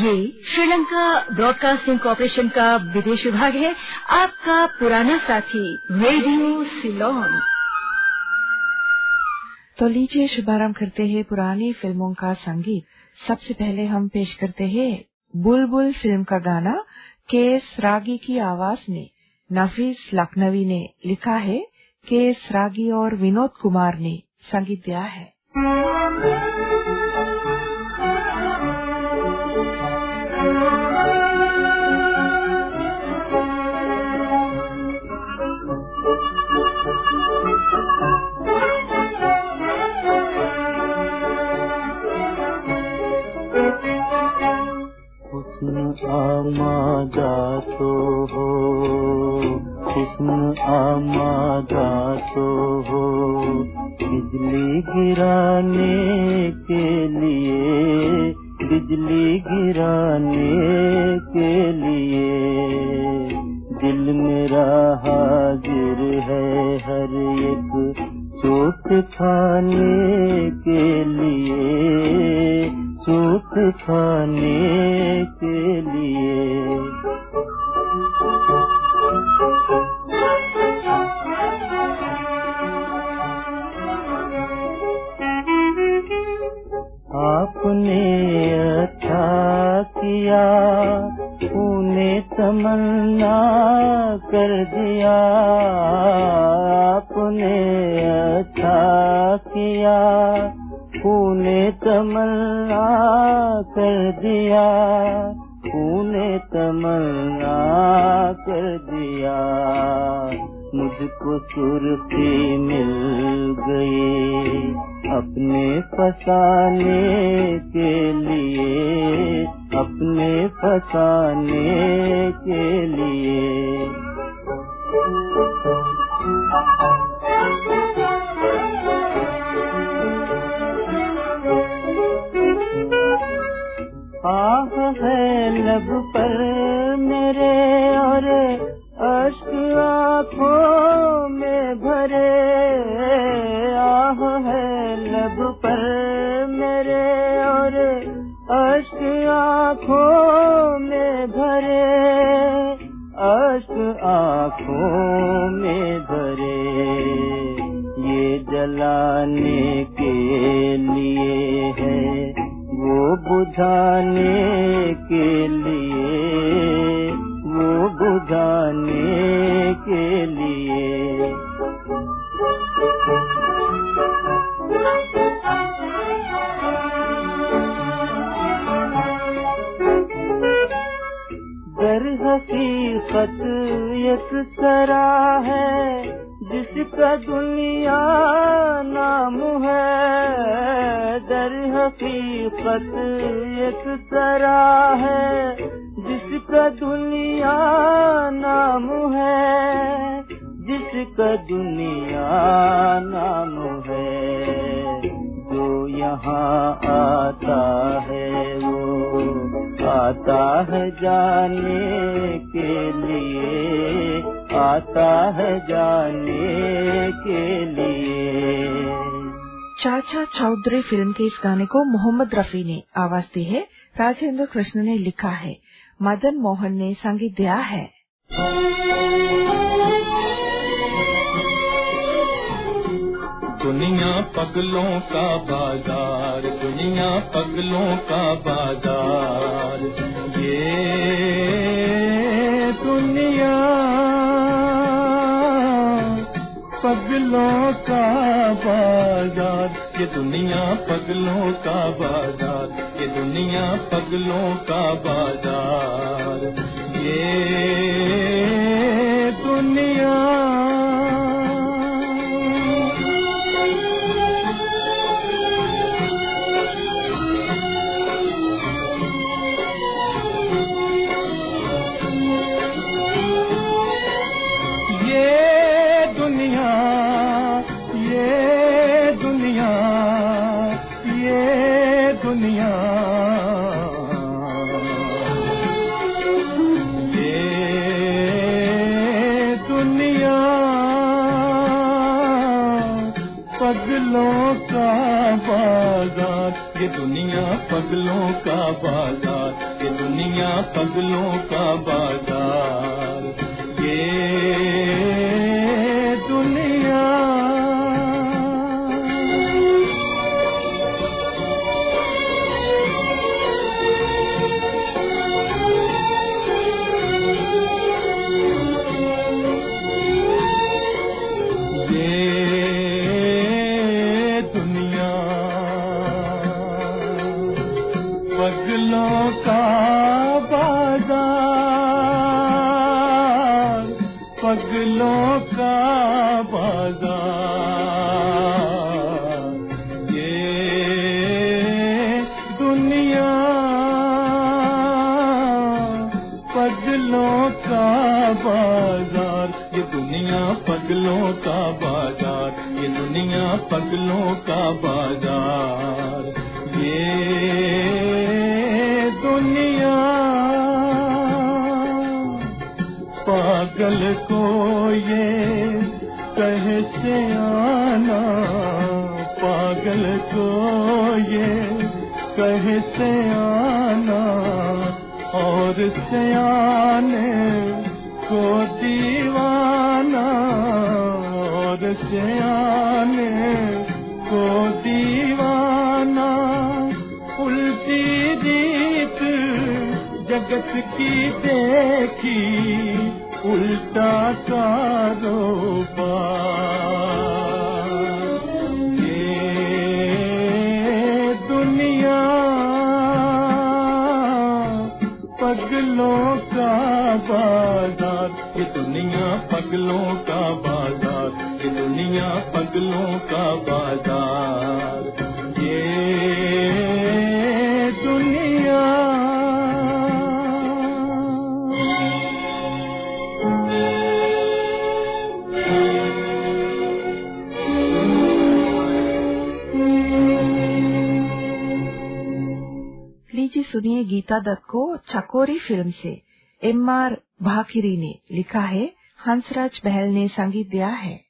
ये Sri Lanka broadcasting corporation का विदेश विभाग है। आपका पुराना साथी, रेडियो सिलोन। तो लीजिए, शुभारंभ करते हैं पुरानी फ़िल्मों का संगीत। सबसे पहले हम पेश करते हैं बुलबुल फ़िल्म का गाना के रागी की आवाज़ में नफीस लखनवी ने लिखा है के रागी और विनोद कुमार ने संगीत दिया है। आमादा तो हो। हुस्न आमादा तो हो। बिजली गिराने के लिए, बिजली गिराने के लिए दिल मेरा हाजिर है हर एक चोट खाने के लिए। चोट खाने के लिए। आपने अच्छा किया तूने तमन्ना कर दिया। तमन्ना कर दिया, तूने तमन्ना कर दिया, मुझको सुर्खी मिल गई अपने फसाने के लिए, अपने फसाने के लिए। आह है लब पर मेरे और अश्क आँखों में भरे। आह है लब पर मेरे और अश्क आँखों में भरे। अश्क आँखों में भरे ये जलाने के लिए बुझाने के लिए वो बुझाने के लिए। दर हकीकत एक सरा है जिसका दुनिया नाम है। दर हकीकत एक सरा है। जिसका दुनिया नाम है। जिसका दुनिया नाम है। जो यहाँ आता है वो आता है जाने के लिए। आता है जाने के लिए। चाचा चौधरी फ़िल्म के इस गाने को मोहम्मद रफी ने आवाज़ दी है। राजेंद्र कृष्ण ने लिखा है। मदन मोहन ने संगीत दिया है। दुनिया पगलों का बाज़ार दुनिया पगलों का बाज़ार। पगलों का बाज़ार, ये दुनिया पगलों का बाज़ार, ये दुनिया पगलों का बाज़ार। ये दुनिया पगलों का बाज़ार ये दुनिया पगलों का बाज़ार ये दुनिया पगलों का बाज़ार। उल्टा कारोबार दुनिया पगलों का बाज़ार, ये दुनिया पगलों का बाज़ार, ये दुनिया पगलों का बाज़ार। सुनिए गीता दत्त को चकोरी फ़िल्म से। एम आर भाकिरी ने लिखा है, हंसराज बहल ने संगीत दिया है।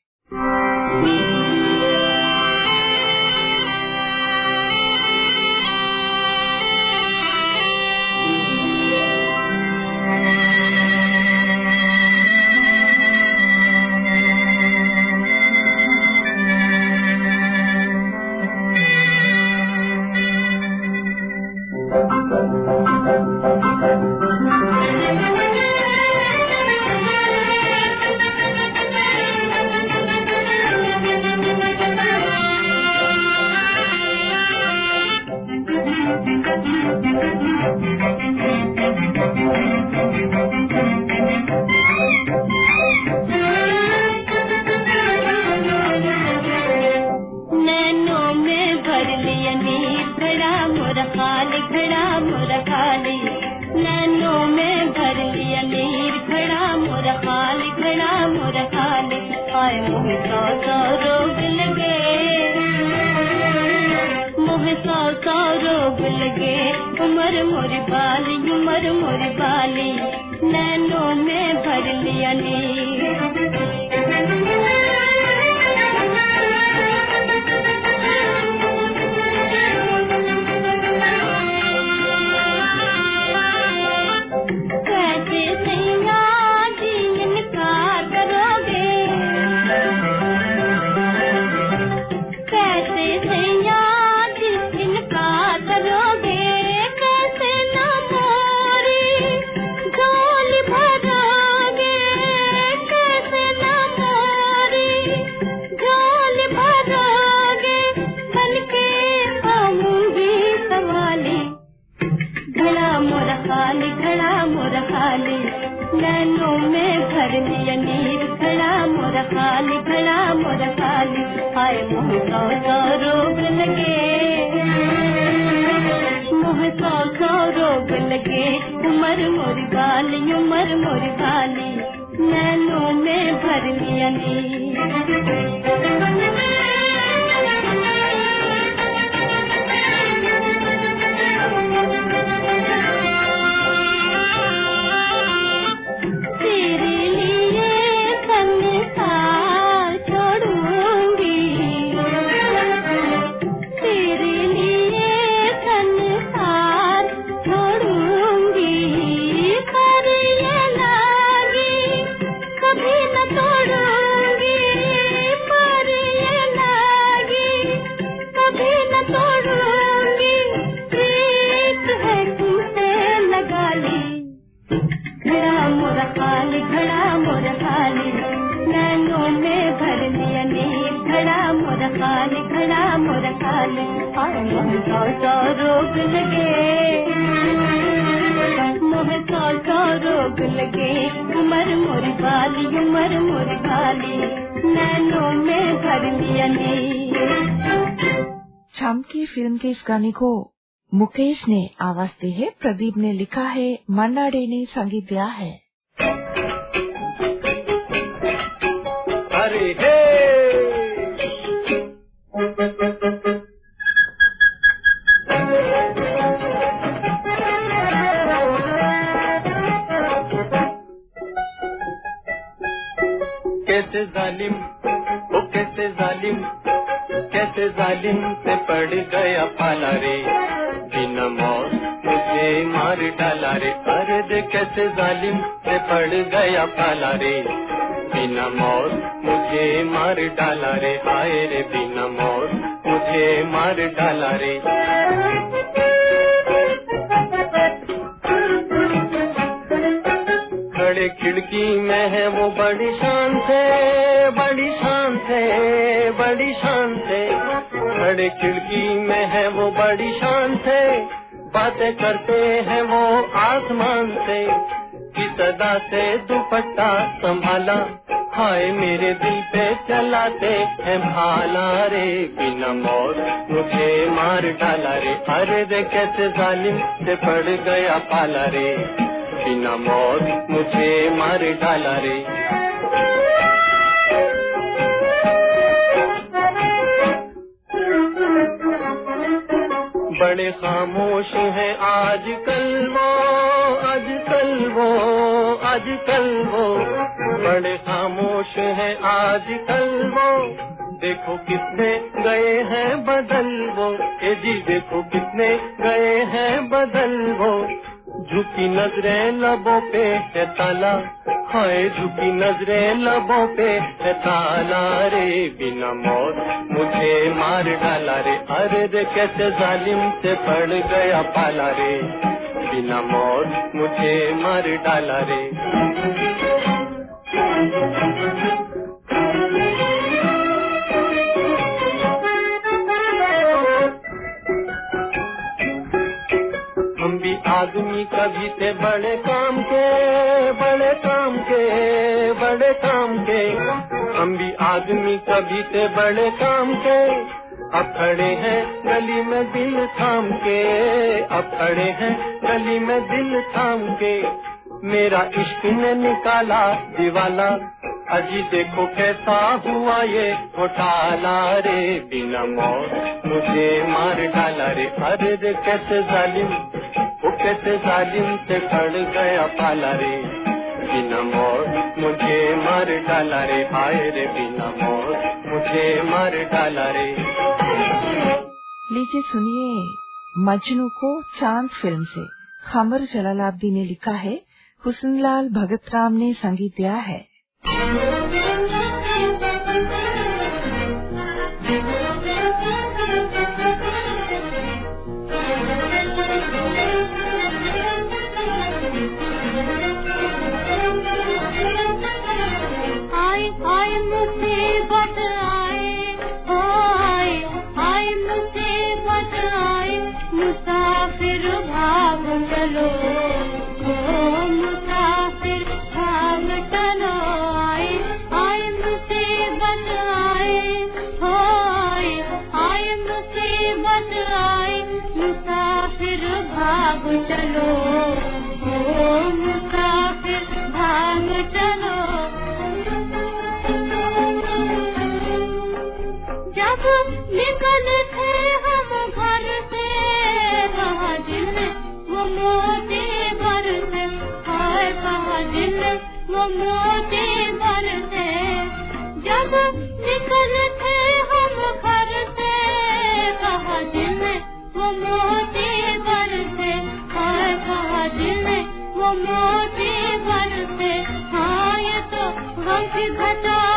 सौ सौ रोग उमर मोरी बाली उमर मोरी बाली नैनों में भर लिया नीर घड़ा मोर खाली आए मुँह सौ तो रोग लगे। मुँह सौ सौ रोग लगे, उमर मोरी काली उमर मोरी काली नैनों में भर लिया नीर काल खड़ा मोर काल तो तो रोग लगे। मोह का तो रोग लगे, उमर मोर उमर मोर में भर लिया छम की फ़िल्म के इस गाने को मुकेश ने आवाज़ दी है, प्रदीप ने लिखा है, मन्ना डे ने संगीत दिया है। कैसे जालिम, ओ कैसे जालिम कैसे जालिम से पड़ गया पाला रे। बिना मौत मुझे मार डाला रे। अरे कैसे जालिम से पड़ गया पाला रे। बिना मौत, मुझे मार डाला रे, आए रे बिना मौत, मुझे मार डाला रे। खड़े खिड़की में है वो, बड़ी शान से बड़ी शान से बड़ी शान से खड़े खिड़की में है वो, बड़ी शान से बातें करते हैं वो, आसमान से। सदा से दुपट्टा संभाला। हाय मेरे दिल पे चलाते हैं भाला रे, बिना मौत मुझे मार डाला रे। अरे रे कैसे जालिम से पड़ गया पाला रे, बिना मौत मुझे मार डाला रे। बड़े खामोश हैं आजकल वो आजकल वो आजकल वो। बड़े खामोश हैं आजकल वो। देखो कितने गए हैं बदल वो। ए जी, देखो कितने गए हैं बदल वो। झुकी नज़रें लबों पे है ताला। हाय झुकी नज़रें लबों पे ताला रे बिना मौत। मुझे मार डाला रे, अरे रे कैसे जालिम से पड़ गया पाला रे। बिना मौत मुझे मार डाला रे। हम भी आदमी कभी थे बड़े काम के बड़े काम के। हम भी आदमी कभी थे बड़े काम के। अब खड़े हैं गली में दिल थाम के। अब खड़े हैं गली में दिल थाम के। मेरा इश्क ने निकाला दीवाला अजी देखो कैसा हुआ ये घोटाला रे। बिना मौत मुझे मार डाला रे। अरे रे, कैसे जालिम? वो कैसे जालिम से खड़ गया पाला रे। बिना मौत मुझे मर डाला रे, हाय रे बिना मौत, मुझे मर डाला रे। लीजिए सुनिए मजनू को चाँद फ़िल्म से। खमर जलालाब्दी ने लिखा है, हुसनलाल भगत राम ने संगीत दिया है। ঘটা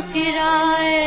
किराए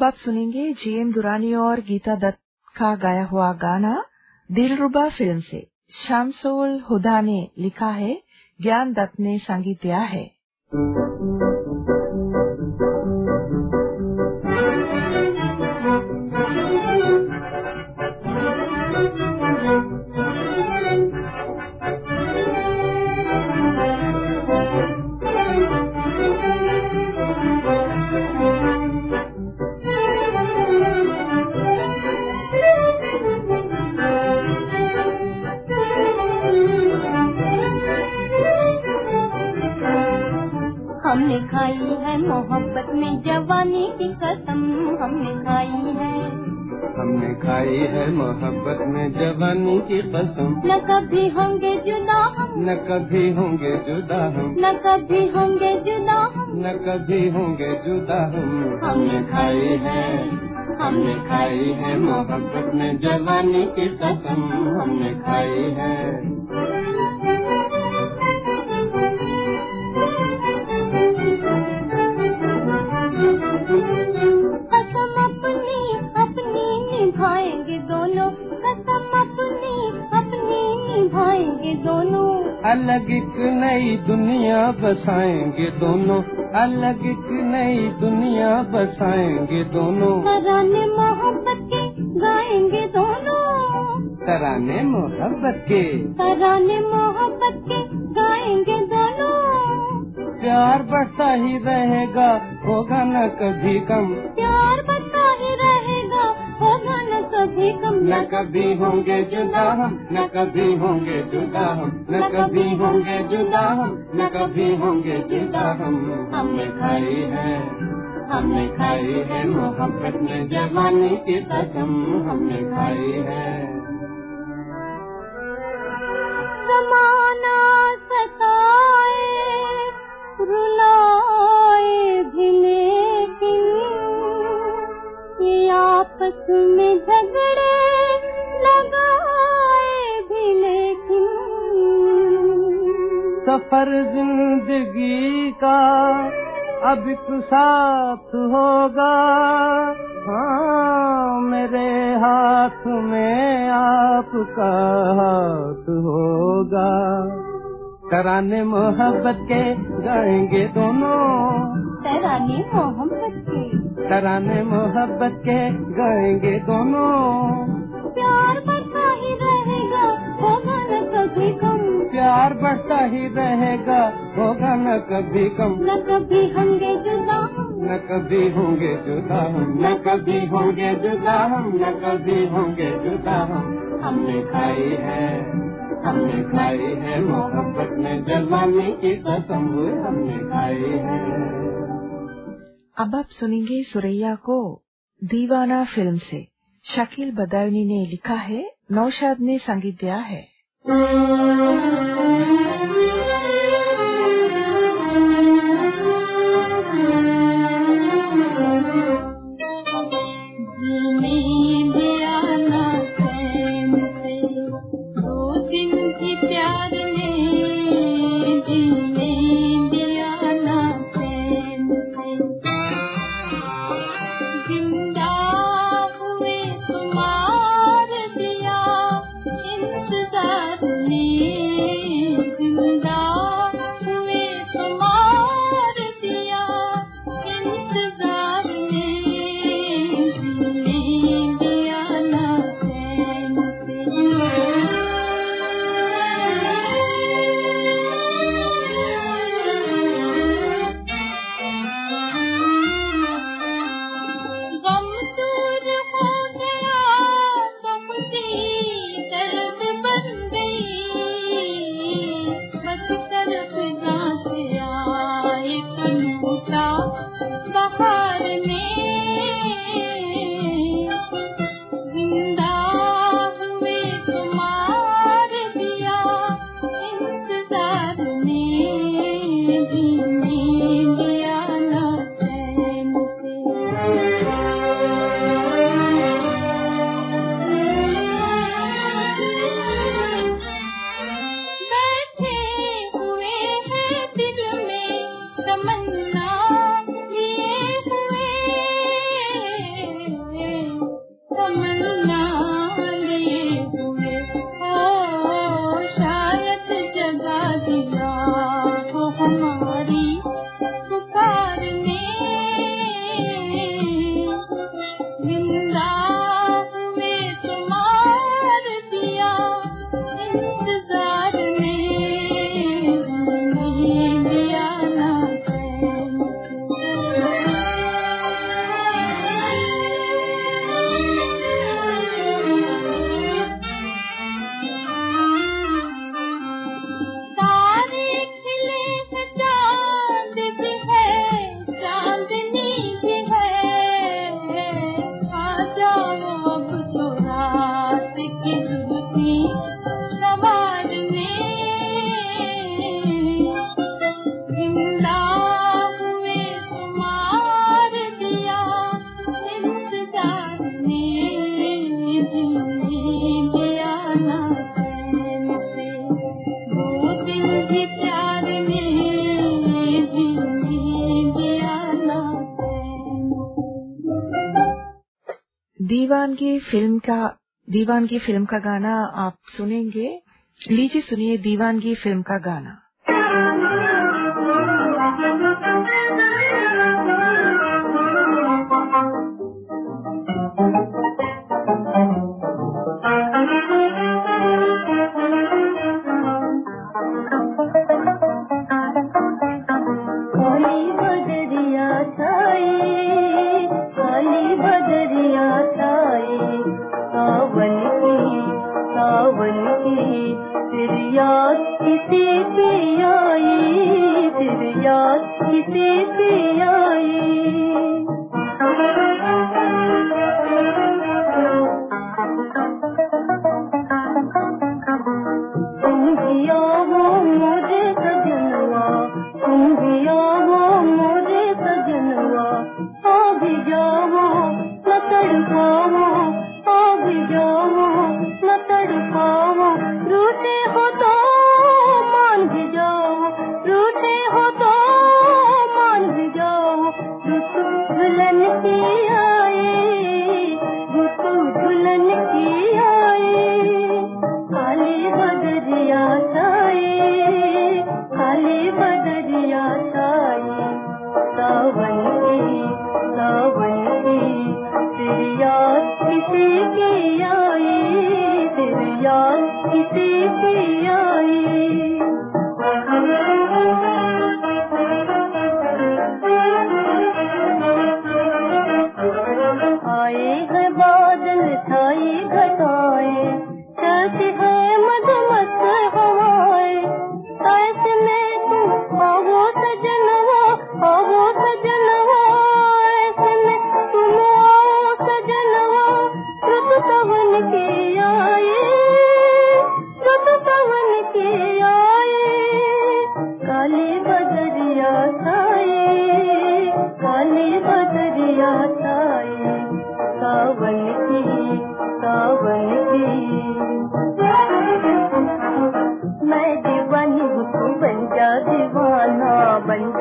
अब आप सुनेंगे जीएम दुरानी और गीता दत्त का गाया हुआ गाना दिलरुबा फ़िल्म से। शामसोल हुदा ने लिखा है, ज्ञान दत्त ने संगीत दिया है। खाई है मोहब्बत में जवानी की कसम। न कभी होंगे जुदा हम। न कभी होंगे जुदा हम। न कभी होंगे जुदा हम। न कभी होंगे जुदा हम। हमने खाई है हमने खाई है मोहब्बत में जवानी की कसम। हमने खाई है। अलग एक नई दुनिया बसाएँगे दोनों। अलग एक नई दुनिया बसाएँगे दोनों। तराने मोहब्बत के गाएँगे दोनों। तराने मोहब्बत के। तराने मोहब्बत के गाएँगे दोनों। प्यार बढ़ता ही रहेगा होगा न कभी कम प्यार कभी कम न कभी होंगे जुदा हम न कभी होंगे जुदा हम न कभी होंगे जुदा हम न कभी होंगे जुदा हम। हमने खाई है हमने खाई है मोहब्बत में जवानी की कसम। हमने खाई है। जमाना सताए रुलाए आपस में झगड़े लगाए भी लेकिन। सफ़र ज़िंदगी का अब साथ होगा। हाँ मेरे हाथ में आपका हाथ होगा। तराने मोहब्बत के गाएँगे दोनों। तराने मोहब्बत तराने मोहब्बत के गाएँगे दोनों। प्यार बढ़ता ही रहेगा होगा न कभी कम प्यार बढ़ता ही रहेगा होगा न कभी कम न कभी होंगे जुदा हम। न कभी होंगे जुदा हम। न कभी होंगे जुदा हम। न कभी होंगे जुदा हम। हमने खाई है हमने खाई है मोहब्बत में जवानी की कसम। हमने खाई है। अब आप सुनेंगे सुरैया को दीवाना फ़िल्म से। शकील बदायूनी ने लिखा है, नौशाद ने संगीत दिया है। दीवानगी फ़िल्म का, दीवान की फ़िल्म का गाना आप सुनेंगे। लीजिए सुनिए दीवान की फ़िल्म का गाना। सावन की फिर याद किसे पे आई? फिर याद किसे पे आई? याद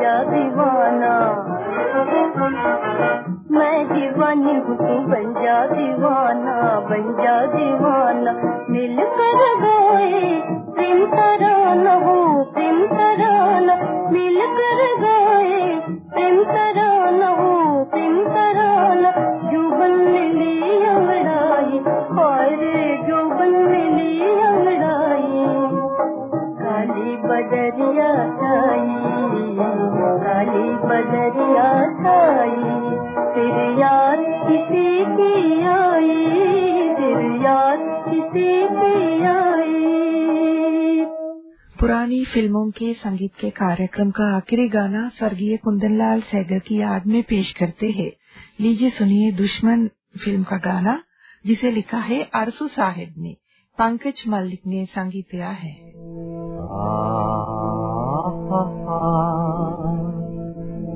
जा दीवाना। मैं दीवानी हूँ तू बन जा दीवाना बन जा दीवाना। के संगीत के कार्यक्रम का आखिरी गाना स्वर्गीय कुंदनलाल सैगर की याद में पेश करते हैं। लीजिए सुनिए दुश्मन फ़िल्म का गाना, जिसे लिखा है अरसू साहिब ने। पंकज मल्लिक ने संगीत दिया है।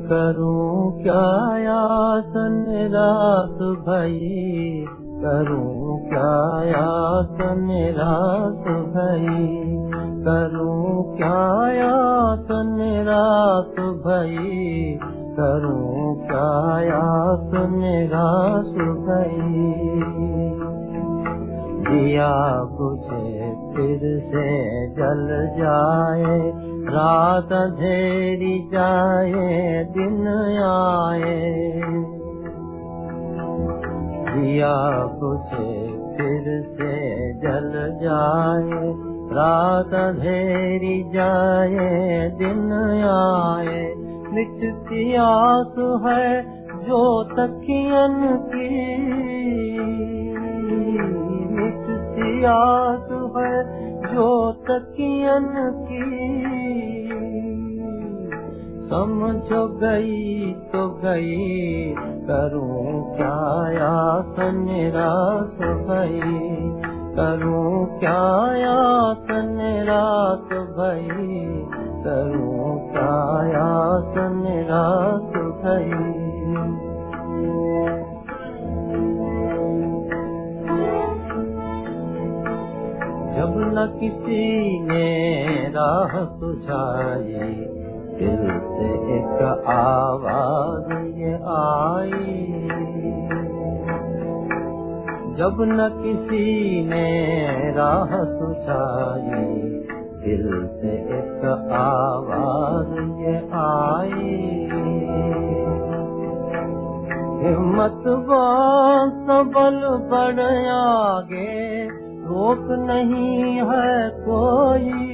करूँ क्या यासन रात भई? करूँ क्या यासन रात भई? करूँ क्या यासन रात भई? करूँ क्या यासन रात भई? दिया बुझे फिर से जल जाए, रात अंधेरी जाए, दिन आए। दिया बुझे फिर से जल जाए रात अंधेरी जाए दिन आए। मिटती आस है जो तकियन की। मिटती आस है जो तकियन की। समझो गई तो गई करूं क्या यासन रात भई करूँ क्या यासन रात भई? करूँ क्या यासन रात भई? जब न किसी ने राह सुझाई दिल से एक आवाज़ ये आई। जब न किसी ने राह सुझाई, दिल से एक आवाज़ ये आई। हिम्मत सबल बढ़ आगे, रोक नहीं है कोई।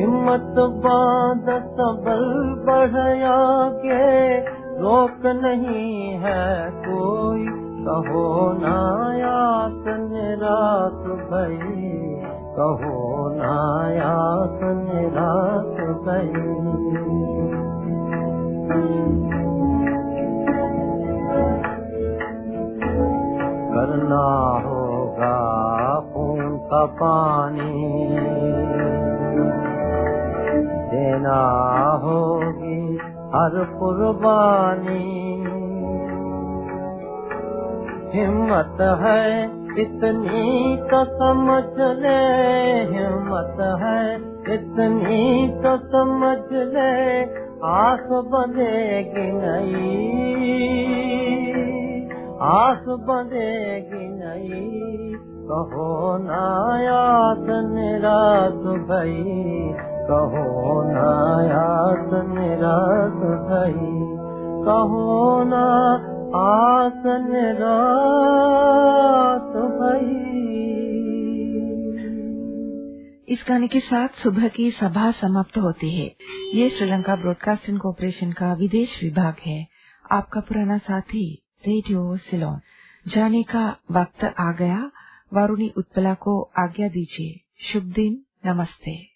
हिम्मत बाँध सबल बढ़ आगे, रोक नहीं है कोई। कहो नायास निराश भई कहो नायास निराश भई करना होगा खून का पानी, देना होगी हर कुर्बानी। हिम्मत है, इतनी तो समझ ले, हिम्मत है, इतनी तो समझ ले आस बंधेगी नहीं आस बंधेगी नहीं कहो नायास निराश भई कहो नायास निराश भई कहो ना आस निराश भई। इस गाने के साथ सुबह की सभा समाप्त होती है। ये श्रीलंका ब्रॉडकास्टिंग कॉरपोरेशन का विदेश विभाग है। आपका पुराना साथी, रेडियो सिलोन। जाने का वक्त आ गया। वारुणी उत्पला को आज्ञा दीजिए। शुभ दिन। नमस्ते।